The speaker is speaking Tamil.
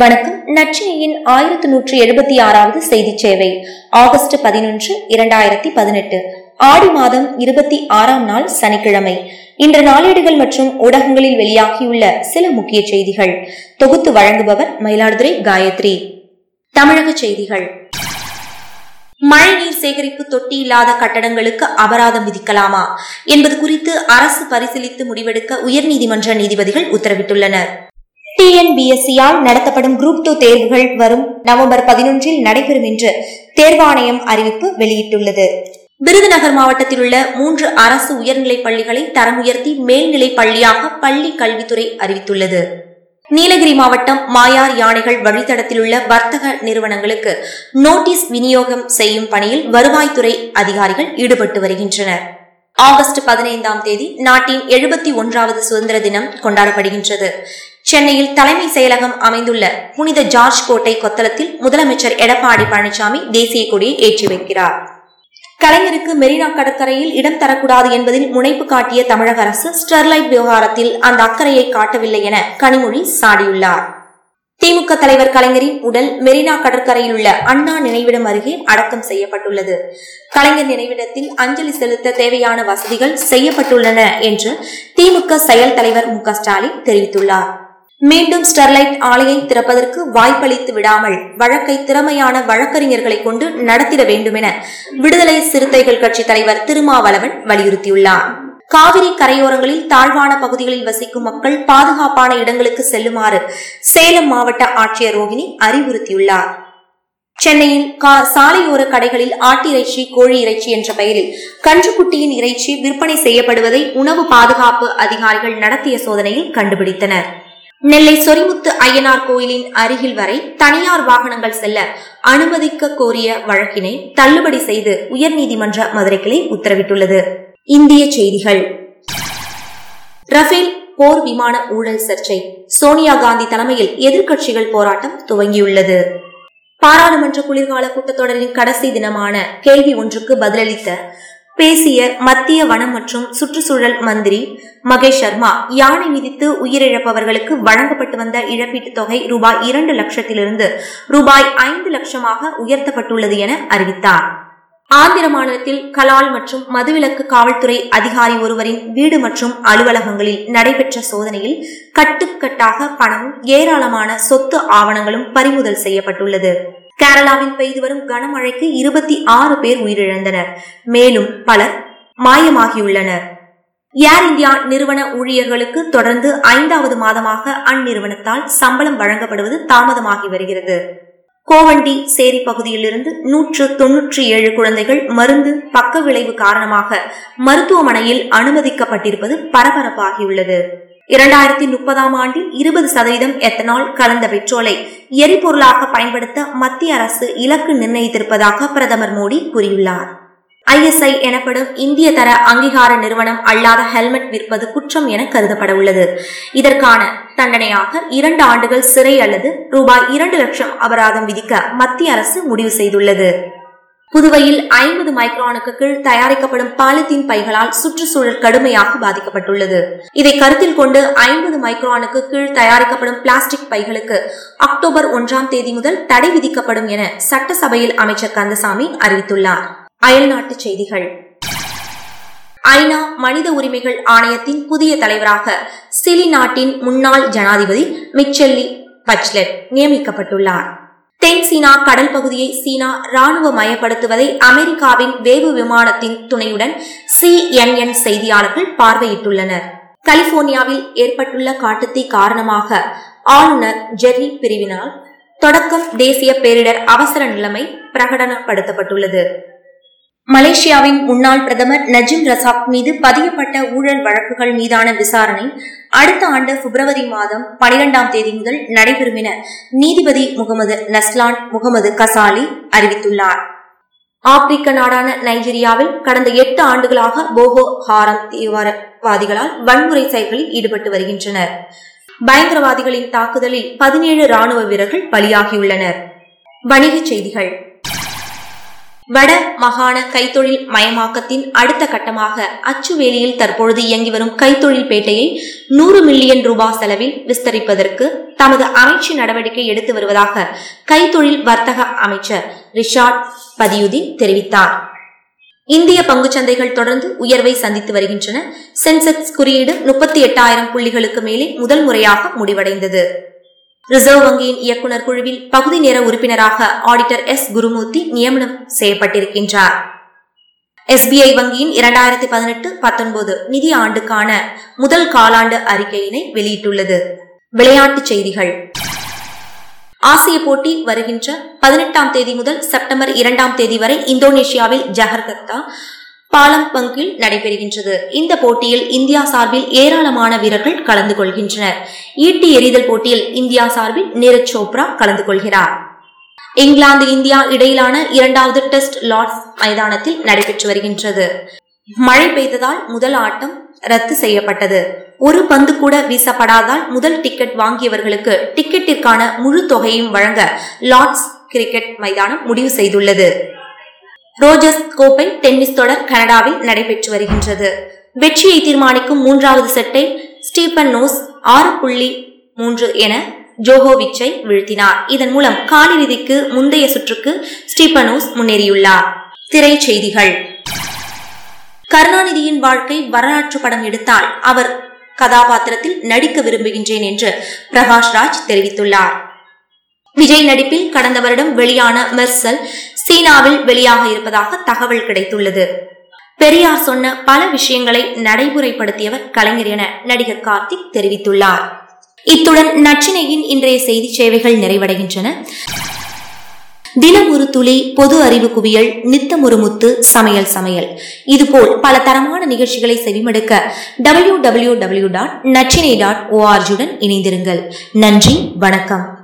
வணக்கம். நச்சினையின் ஆயிரத்தி நூற்றி எழுபத்தி ஆறாவது செய்தி சேவை ஆகஸ்ட் பதினொன்று இரண்டாயிரத்தி பதினெட்டு. ஆடி மாதம் இருபத்தி ஆறாம் நாள் சனிக்கிழமை. இன்று நாளேடுகள் மற்றும் ஊடகங்களில் வெளியாகியுள்ள சில முக்கிய செய்திகள். தொகுத்து வழங்குபவர் மயிலாடுதுறை காயத்ரி. தமிழக செய்திகள். மழைநீர் சேகரிப்பு தொட்டி இல்லாத கட்டடங்களுக்கு அபராதம் விதிக்கலாமா என்பது குறித்து அரசு பரிசீலித்து முடிவெடுக்க உயர்நீதிமன்ற நீதிபதிகள் உத்தரவிட்டுள்ளனர். டிஎன்பிஎஸ்சியால் நடத்தப்படும் குரூப் டூ தேர்வுகள் வரும் நவம்பர் பதினொன்றில் நடைபெறும் என்று தேர்வாணையம் அறிவிப்பு வெளியிட்டுள்ளது. விருதுநகர் மாவட்டத்தில் உள்ள மூன்று அரசு உயர்நிலைப் பள்ளிகளை தரம் உயர்த்தி மேல்நிலை பள்ளியாக பள்ளி கல்வித்துறை அறிவித்துள்ளது. நீலகிரி மாவட்டம் மாயார் யானைகள் வழித்தடத்தில் உள்ள வர்த்தக நிறுவனங்களுக்கு நோட்டீஸ் விநியோகம் செய்யும் பணியில் வருவாய்த்துறை அதிகாரிகள் ஈடுபட்டு வருகின்றனர். ஆகஸ்ட் பதினைந்தாம் தேதி நாட்டின் எழுபத்தி ஒன்றாவது சுதந்திர தினம் கொண்டாடப்படுகின்றது. சென்னையில் தலைமை செயலகம் அமைந்துள்ள புனித ஜார்ஜ் கோட்டை கொத்தளத்தில் முதலமைச்சர் எடப்பாடி பழனிசாமி தேசிய கொடியை ஏற்றி வைக்கிறார். கலைஞருக்கு மெரினா கடற்கரையில் இடம் தரக்கூடாது என்பதில் முனைப்பு காட்டிய தமிழக அரசு ஸ்டெர்லைட் விவகாரத்தில் அந்த அக்கறையை காட்டவில்லை என கனிமொழி சாடியுள்ளார். திமுக தலைவர் கலைஞரின் உடல் மெரினா கடற்கரையில் உள்ள அண்ணா நினைவிடம் அருகே அடக்கம் செய்யப்பட்டுள்ளது. கலைஞர் நினைவிடத்தில் அஞ்சலி செலுத்த தேவையான வசதிகள் செய்யப்பட்டுள்ளன என்று திமுக செயல் தலைவர் மு ஸ்டாலின் தெரிவித்துள்ளார். மீண்டும் ஸ்டெர்லைட் ஆலையை திறப்பதற்கு வாய்ப்பளித்து விடாமல் வழக்கை திறமையான வழக்கறிஞர்களை கொண்டு நடத்திட வேண்டும் என விடுதலை சிறுத்தைகள் கட்சி தலைவர் திருமாவளவன் வலியுறுத்தியுள்ளார். காவிரி கரையோரங்களில் தாழ்வான பகுதிகளில் வசிக்கும் மக்கள் பாதுகாப்பான இடங்களுக்கு செல்லுமாறு சேலம் மாவட்ட ஆட்சியர் ரோகிணி அறிவுறுத்தியுள்ளார். சென்னையில் சாலையோர கடைகளில் ஆட்டு இறைச்சி கோழி இறைச்சி என்ற பெயரில் கன்றுக்குட்டியின் இறைச்சி விற்பனை செய்யப்படுவதை உணவு பாதுகாப்பு அதிகாரிகள் நடத்திய சோதனையில் கண்டுபிடித்தனர். நெல்லை சொரிமுத்து அய்யனார் கோயிலின் அருகில் வரை தனியார் வாகனங்கள் செல்ல அனுமதிக்க கோரிய வழக்கினை தள்ளுபடி செய்து உயர்நீதிமன்ற மதுரை கிளை உத்தரவிட்டுள்ளது. இந்திய செய்திகள். ரஃபேல் போர் விமான ஊழல் சர்ச்சை. சோனியா காந்தி தலைமையில் எதிர்க்கட்சிகள் போராட்டம் துவங்கியுள்ளது. பாராளுமன்ற குளிர்கால கூட்டத்தொடரின் கடைசி தினமான கேள்வி ஒன்றுக்கு பதிலளித்த பேசிய மத்திய வனம் மற்றும் சுற்றுச்சூழல் மந்திரி மகேஷ் சர்மா யானை மிதித்து உயிரிழப்பவர்களுக்கு வழங்கப்பட்டு வந்த இழப்பீட்டுத் தொகை ரூபாய் இரண்டு லட்சத்திலிருந்து ரூபாய் ஐந்து லட்சமாக உயர்த்தப்பட்டுள்ளது என அறிவித்தார். ஆந்திர மாநிலத்தில் கலால் மற்றும் மதுவிலக்கு காவல்துறை அதிகாரி ஒருவரின் வீடு மற்றும் அலுவலகங்களில் நடைபெற்ற சோதனையில் கட்டுக்கட்டாக பணமும் ஏராளமான சொத்து ஆவணங்களும் பறிமுதல் செய்யப்பட்டுள்ளது. கேரளாவில் பெய்து வரும் கனமழைக்கு இருபத்தி ஆறு பேர் உயிரிழந்தனர். மேலும் பலர் மாயமாகியுள்ளனர். ஏர் இந்தியா நிறுவன ஊழியர்களுக்கு தொடர்ந்து ஐந்தாவது மாதமாக அந்நிறுவனத்தால் சம்பளம் வழங்கப்படுவது தாமதமாகி வருகிறது. கோவண்டி சேரி பகுதியிலிருந்து நூற்று தொன்னூற்றி ஏழு குழந்தைகள் மருந்து பக்க விளைவு காரணமாக மருத்துவமனையில் அனுமதிக்கப்பட்டிருப்பது பரபரப்பாகியுள்ளது. இரண்டாயிரத்தி முப்பதாம் ஆண்டில் இருபது சதவீதம் எத்தனால் கலந்த பெட்ரோலை எரிபொருளாக பயன்படுத்த மத்திய அரசு இலக்கு நிர்ணயித்திருப்பதாக பிரதமர் மோடி கூறியுள்ளார். ஐஎஸ்ஐ எனப்படும் இந்திய தர அங்கீகார நிறுவனம் அல்லாத ஹெல்மெட் விற்பது குற்றம் என கருதப்பட உள்ளது. இதற்கான தண்டனையாக இரண்டு ஆண்டுகள் சிறை அல்லது ரூபாய் இரண்டு லட்சம் அபராதம் விதிக்க மத்திய அரசு முடிவு செய்துள்ளது. புதுவையில் ஐம்பது மைக்ரானுக்கு கீழ் தயாரிக்கப்படும் பாலித்தீன் பைகளால் சுற்றுச்சூழல் கடுமையாக பாதிக்கப்பட்டுள்ளது. இதை கருத்தில் கொண்டு ஐம்பது மைக்ரானுக்கு கீழ் தயாரிக்கப்படும் பிளாஸ்டிக் பைகளுக்கு அக்டோபர் ஒன்றாம் தேதி முதல் தடை விதிக்கப்படும் என சட்டசபையில் அமைச்சர் கந்தசாமி அறிவித்துள்ளார். அயல்நாட்டு செய்திகள். ஐநா மனித உரிமைகள் ஆணையத்தின் புதிய தலைவராக சிலி நாட்டின் முன்னாள் ஜனாதிபதி மிச்செல்லி பச்லெட் நியமிக்கப்பட்டுள்ளார். தென் சீனா கடல் பகுதியை சீனா ராணுவ மயப்படுத்துவதை அமெரிக்காவின் வேவு விமானத்தின் துணையுடன் சிஎன்என் செய்தியாளர்கள் பார்வையிட்டுள்ளனர். கலிபோர்னியாவில் ஏற்பட்டுள்ள காட்டுத்தீ காரணமாக ஆளுநர் ஜெர்ரி பிரிவினால் தொடக்கம் தேசிய பேரிடர் அவசர நிலைமை பிரகடனப்படுத்தப்பட்டுள்ளது. மலேசியாவின் முன்னாள் பிரதமர் நஜிம் ரசாப் மீது பதியப்பட்ட ஊழல் வழக்குகள் மீதான விசாரணை அடுத்த ஆண்டு பிப்ரவரி மாதம் பனிரெண்டாம் தேதி முதல் நடைபெறும் என நீதிபதி முகமது நஸ்லான் முகமது கசாலி அறிவித்துள்ளார். ஆப்பிரிக்க நாடான நைஜீரியாவில் கடந்த எட்டு ஆண்டுகளாக போகோ ஹாரம் தீவிரவாதிகளால் வன்முறை செயல்களில் ஈடுபட்டு வருகின்றனர். பயங்கரவாதிகளின் தாக்குதலில் பதினேழு ராணுவ வீரர்கள் பலியாகியுள்ளனர். வணிகச் செய்திகள். வட மாகாண கைத்தொழில் மயமாக்கத்தின் அடுத்த கட்டமாக அச்சுவேலியில் தற்பொழுது இயங்கி வரும் கைத்தொழில் பேட்டையை நூறு மில்லியன் ரூபாய் செலவில் விஸ்தரிப்பதற்கு தமது அமைச்சு நடவடிக்கை எடுத்து வருவதாக கைத்தொழில் வர்த்தக அமைச்சர் ரிஷாட் பதியுதீன் தெரிவித்தார். இந்திய பங்குச்சந்தைகள் தொடர்ந்து உயர்வை சந்தித்து வருகின்றன. சென்செக்ஸ் குறியீடு முப்பத்தி எட்டாயிரம் புள்ளிகளுக்கு மேலே முதல் முறையாக முடிவடைந்தது. ரிசர்வ் வங்கியின் இயக்குநர் குழுவில் பகுதி நேர உறுப்பினராக ஆடிட்டர் எஸ் குருமூர்த்தி நியமனம் செய்யப்பட்டிருக்கின்றார். எஸ்பிஐ வங்கியின் இரண்டாயிரத்தி பதினெட்டு பத்தொன்பது நிதி ஆண்டுக்கான முதல் காலாண்டு அறிக்கையினை வெளியிட்டுள்ளது. விளையாட்டுச் செய்திகள். ஆசிய போட்டி வருகின்ற பதினெட்டாம் தேதி முதல் செப்டம்பர் இரண்டாம் தேதி வரை இந்தோனேஷியாவில் ஜகர்கத்தா பாலம் பங்கில் நடைபெறுகின்றது. இந்த போட்டியில் இந்தியா சார்பில் ஏராளமான வீரர்கள் கலந்து கொள்கின்றனர். ஈட்டி எறிதல் போட்டியில் இந்தியா சார்பில் நீரஜ் சோப்ரா கலந்து கொள்கிறார். இங்கிலாந்து இந்தியா இடையிலான இரண்டாவது டெஸ்ட் லார்ட்ஸ் மைதானத்தில் நடைபெற்று வருகின்றது. மழை பெய்ததால் முதல் ஆட்டம் ரத்து செய்யப்பட்டது. ஒரு பந்து கூட வீசப்படாதால் முதல் டிக்கெட் வாங்கியவர்களுக்கு டிக்கெட்டிற்கான முழு தொகையும் வழங்க லார்ட்ஸ் கிரிக்கெட் மைதானம் முடிவு செய்துள்ளது. ரோஜர்ஸ் கோப்பை டென்னிஸ் தொடர் கனடாவில் நடைபெற்று வருகின்றது. வெற்றியை தீர்மானிக்கும் மூன்றாவது செட்டை ஸ்டீபன் நோஸ் ஆறு புள்ளி மூன்று என ஜோகோவிச்சை வீழ்த்தினார். இதன் மூலம் காலிறுதிக்கு முந்தைய சுற்றுக்கு ஸ்டீபனோஸ் முன்னேறியுள்ளார். திரைச்செய்திகள் கருணாநிதியின் வாழ்க்கை வரலாற்று படம் எடுத்தால் அவர் கதாபாத்திரத்தில் நடிக்க விரும்புகின்றேன் என்று பிரகாஷ் ராஜ் தெரிவித்துள்ளார். விஜய் நடிப்பில் கடந்த வருடம் வெளியான மெர்சல் சீனாவில் வெளியாக இருப்பதாக தகவல் கிடைத்துள்ளது. பெரியார் சொன்ன பல விஷயங்களை நடைமுறைப்படுத்தியவர் கலைஞர் என நடிகர் கார்த்திக் தெரிவித்துள்ளார். இத்துடன் நச்சினையின் இன்றைய செய்தி சேவைகள் நிறைவடைகின்றன. தினம் ஒரு துளி பொது அறிவு குவியல் நித்தம் ஒரு முத்து சமையல் சமையல். இதுபோல் பல தரமான நிகழ்ச்சிகளை செவிமடுக்க டபிள்யூ டபிள்யூ டபிள்யூ டாட் நச்சினை டாட் ஓஆர்ஜியுடன் இணைந்திருங்கள். நன்றி வணக்கம்.